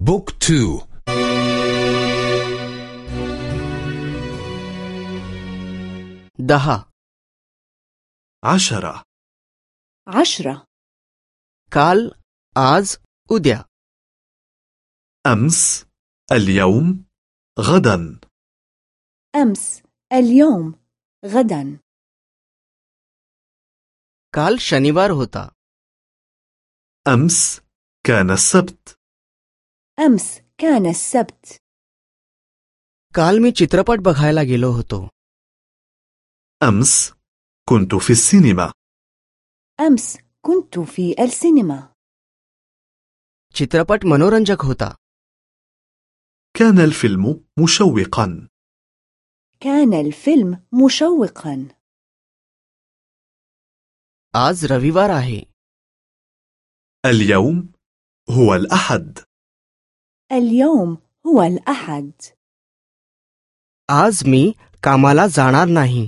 book two. दहा عشرة. عشرة. काल आज उद्या أمس اليوم غدا. أمس اليوم غدا. काल शनिवार होता. أمس كان السبت. أمس كان السبت काल मी चित्रपट बघायला गेलो होतो أمس كنت في السينما أمس كنت في السينما चित्रपट मनोरंजक होता كان الفيلم مشوقا كان الفيلم مشوقا आज रविवार आहे اليوم هو الأحد اليوم هو الأحد आज मी कामाला जाणार नाही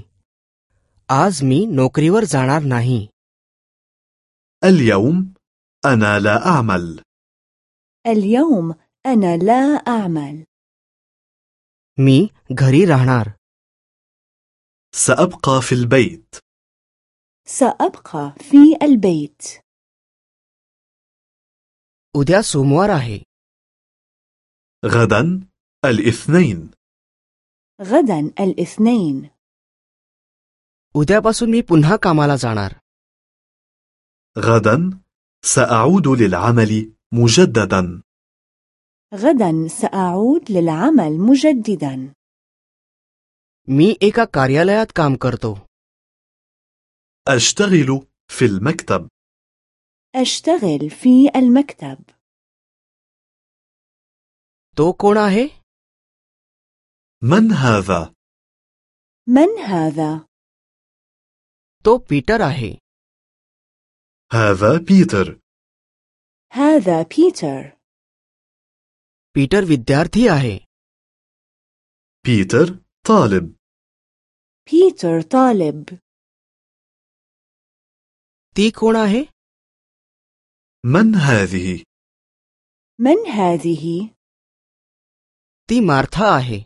आज मी नोकरीवर जाणार नाही اليوم أنا لا أعمل اليوم أنا لا أعمل मी घरी राहणार سأبقى في البيت سأبقى في البيت उद्या सोमवार आहे غدا الاثنين غدا الاثنين उद्यापासून मी पुन्हा कामाला जाणार غدا سأعود للعمل مجددا غدا سأعود للعمل مجددا मी एका कार्यालयात काम करतो أشتغل في المكتب أشتغل في المكتب तो कोण आहे من هذا؟ من هذا؟ तो पीटर आहे هذا بيتر هذا بيتر पीटर विद्यार्थी आहे بيتر طالب بيتر طالب ती कोण आहे من هذه؟ من هذه؟ ती मार्था आहे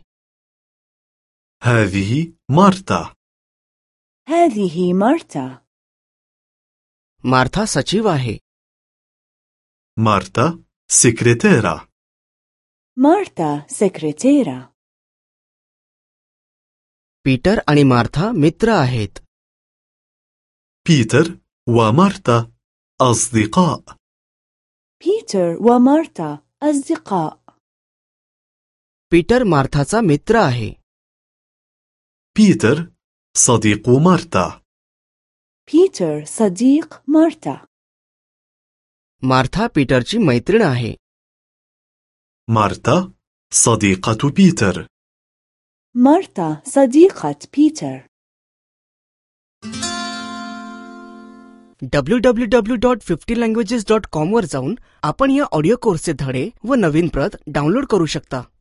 هذه مارتا هذه مارتا मार्था सचिव आहे مارتا سكرتيرة مارتا سكرتيرة पीटर आणि मार्था मित्र आहेत بيتر ومارتا أصدقاء بيتر ومارتا أصدقاء पीटर मार्थाचा मित्र आहे بيتر صديق مارتا بيتر صديق مارتا मार्था पीटरची मैत्रीण आहे مارتا صديقة بيتر مارتا صديقة بيتر W W W dot fifty languages dot com वर जाऊन आपण या ऑडिओ कोर्सचे धडे व नवीन प्रत डाउनलोड करू शकता